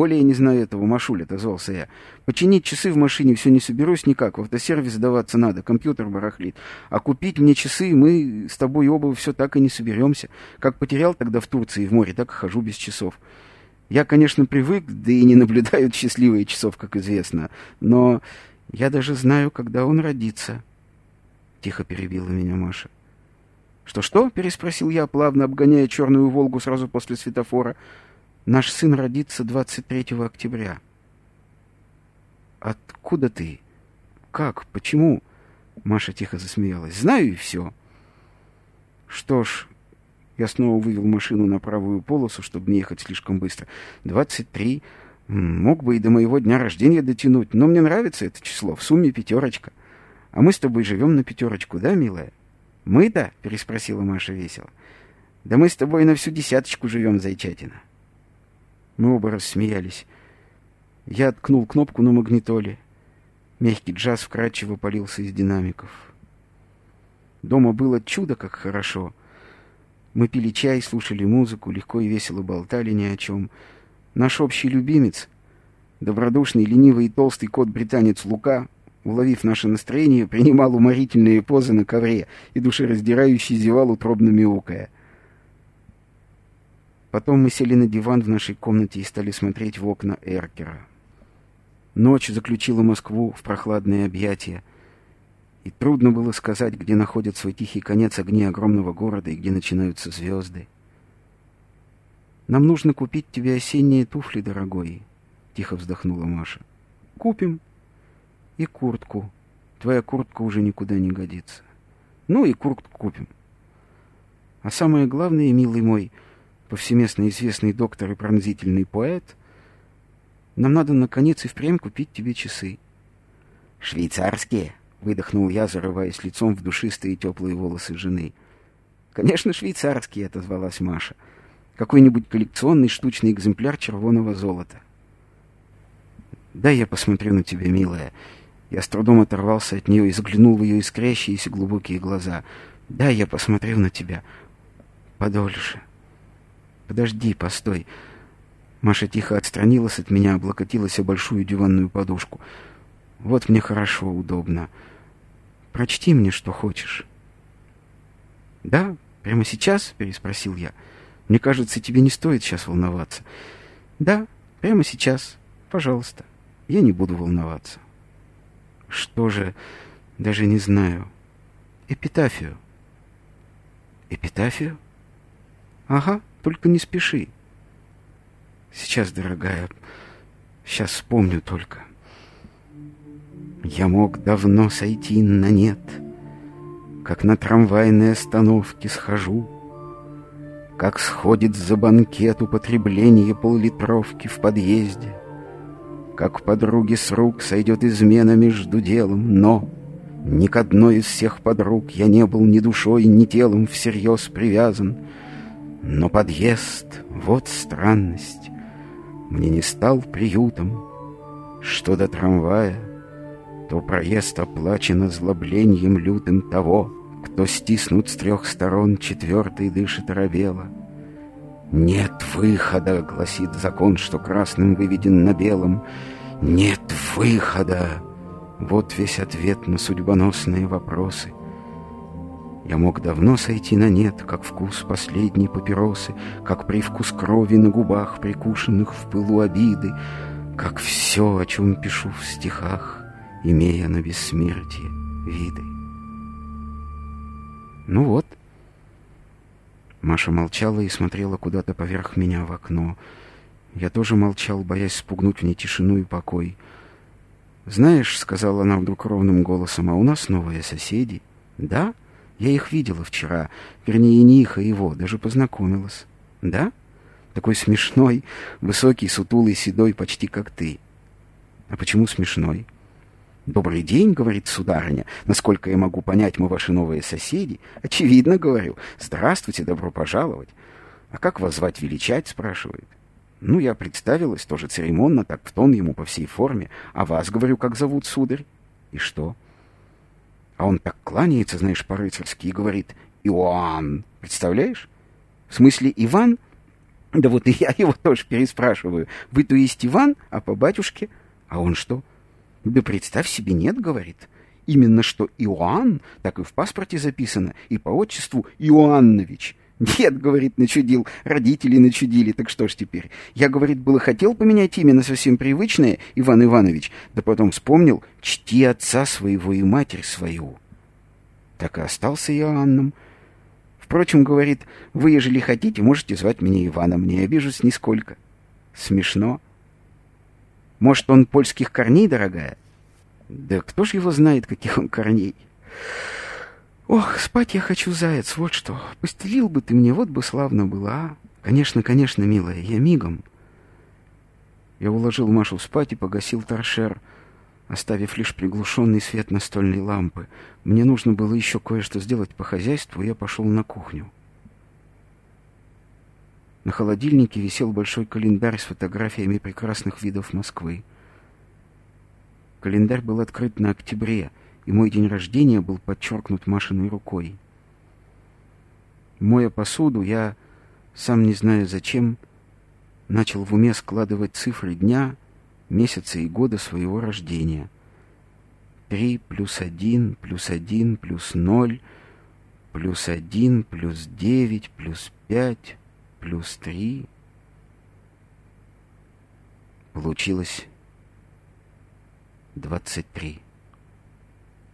более не знаю этого, Машуль, отозвался я. Починить часы в машине все не соберусь никак, в автосервис сдаваться надо, компьютер барахлит. А купить мне часы мы с тобой оба все так и не соберемся. Как потерял тогда в Турции в море, так и хожу без часов. Я, конечно, привык, да и не наблюдают счастливые часов, как известно, но я даже знаю, когда он родится. Тихо перебила меня Маша. «Что-что?» — переспросил я, плавно обгоняя черную «Волгу» сразу после светофора. «Наш сын родится 23 октября». «Откуда ты? Как? Почему?» Маша тихо засмеялась. «Знаю и все». «Что ж, я снова вывел машину на правую полосу, чтобы не ехать слишком быстро. «Двадцать три. Мог бы и до моего дня рождения дотянуть, но мне нравится это число. В сумме пятерочка. А мы с тобой живем на пятерочку, да, милая?» «Мы-то?» — переспросила Маша весело. «Да мы с тобой на всю десяточку живем, зайчатина». Мы оба рассмеялись. Я ткнул кнопку на магнитоле. Мягкий джаз вкрадчиво полился из динамиков. Дома было чудо, как хорошо — мы пили чай, слушали музыку, легко и весело болтали ни о чем. Наш общий любимец, добродушный, ленивый и толстый кот-британец Лука, уловив наше настроение, принимал уморительные позы на ковре и душераздирающий зевал утробно мяукая. Потом мы сели на диван в нашей комнате и стали смотреть в окна Эркера. Ночь заключила Москву в прохладные объятия — и трудно было сказать, где находят свой тихий конец огни огромного города и где начинаются звезды. «Нам нужно купить тебе осенние туфли, дорогой», — тихо вздохнула Маша. «Купим. И куртку. Твоя куртка уже никуда не годится. Ну и куртку купим. А самое главное, милый мой, повсеместно известный доктор и пронзительный поэт, нам надо, наконец, и впрямь купить тебе часы». «Швейцарские?» Выдохнул я, зарываясь лицом в душистые теплые волосы жены. «Конечно, швейцарский», — отозвалась Маша. «Какой-нибудь коллекционный штучный экземпляр червоного золота». «Дай я посмотрю на тебя, милая». Я с трудом оторвался от нее и заглянул в ее искрящиеся глубокие глаза. «Дай я посмотрю на тебя. Подольше. Подожди, постой». Маша тихо отстранилась от меня, облокотилась о большую диванную подушку. «Вот мне хорошо, удобно». Прочти мне, что хочешь. Да, прямо сейчас? переспросил я. Мне кажется, тебе не стоит сейчас волноваться. Да, прямо сейчас. Пожалуйста. Я не буду волноваться. Что же, даже не знаю. Эпитафию. Эпитафию? Ага, только не спеши. Сейчас, дорогая, сейчас вспомню только. Я мог давно сойти на нет, Как на трамвайной остановке схожу, Как сходит за банкет употребление поллитровки в подъезде, Как подруге с рук сойдет измена между делом, но Ни к одной из всех подруг я не был ни душой, ни телом всерьез привязан, Но подъезд, вот странность, мне не стал приютом, Что до трамвая — то проезд оплачен озлоблением лютым того, кто стиснут с трех сторон, четвертый дышит робело. «Нет выхода», — гласит закон, что красным выведен на белом. «Нет выхода!» Вот весь ответ на судьбоносные вопросы. Я мог давно сойти на нет, как вкус последней папиросы, как привкус крови на губах, прикушенных в пылу обиды, как все, о чем пишу в стихах имея на бессмертие виды. Ну вот. Маша молчала и смотрела куда-то поверх меня в окно. Я тоже молчал, боясь спугнуть в ней тишину и покой. «Знаешь», — сказала она вдруг ровным голосом, — «а у нас новые соседи». «Да? Я их видела вчера. Вернее, не их, а его. Даже познакомилась». «Да? Такой смешной, высокий, сутулый, седой, почти как ты». «А почему смешной?» «Добрый день», — говорит сударыня. «Насколько я могу понять, мы ваши новые соседи?» «Очевидно, — говорю. Здравствуйте, добро пожаловать». «А как вас звать величать?» — спрашивает. Ну, я представилась, тоже церемонно, так в тон ему по всей форме. «А вас, — говорю, — как зовут, сударь?» «И что?» А он так кланяется, знаешь, по-рыцарски и говорит «Иоанн». Представляешь? В смысле Иван? Да вот и я его тоже переспрашиваю. Вы то есть Иван, а по батюшке? А он что? Да представь себе, нет, говорит. Именно что Иоанн, так и в паспорте записано, и по отчеству Иоаннович. Нет, говорит, начудил, родители начудили, так что ж теперь? Я, говорит, было хотел поменять имя на совсем привычное, Иван Иванович, да потом вспомнил, чти отца своего и матерь свою. Так и остался Иоанном. Впрочем, говорит, вы, ежели хотите, можете звать меня Иваном, не обижусь нисколько. Смешно. Может, он польских корней, дорогая? Да кто ж его знает, каких он корней? Ох, спать я хочу, заяц, вот что. Постелил бы ты мне, вот бы славно было, а? Конечно, конечно, милая, я мигом. Я уложил Машу спать и погасил торшер, оставив лишь приглушенный свет настольной лампы. Мне нужно было еще кое-что сделать по хозяйству, и я пошел на кухню. На холодильнике висел большой календарь с фотографиями прекрасных видов Москвы. Календарь был открыт на октябре, и мой день рождения был подчеркнут Машиной рукой. Моя посуду, я, сам не знаю зачем, начал в уме складывать цифры дня, месяца и года своего рождения. Три плюс один, плюс один, плюс ноль, плюс один, плюс девять, плюс пять, плюс три. Получилось двадцать три.